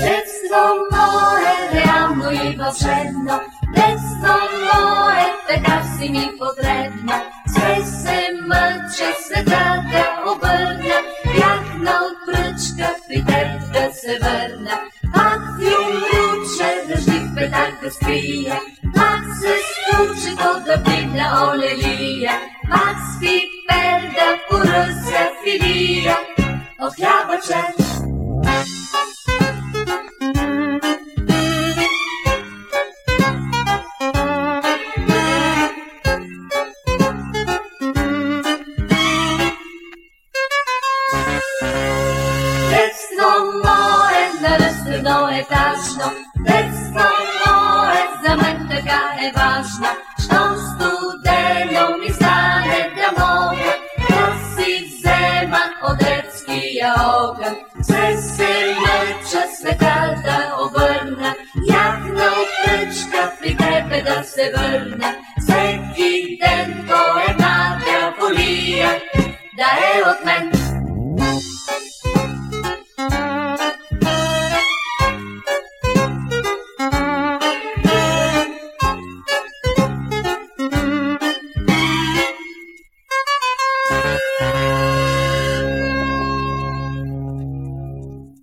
Детство мое, реално и вълшебно, детство мое, така си ми потребно. Все се мъча света да обърна, бях на отпръчка при теб да се върна. Пак ви умруче, дъжди петак да скрия, пак се случи то да бигна олелия, пак спи перда поръся наръстено етажно, детство мое, за мен така е важно. Щом студено ми стане да мога, да си взема от детския огън. Все се мъча света да обърна, як на отпръчка при тебе да се върна. Всеки ден по една дяволия, да е от мен.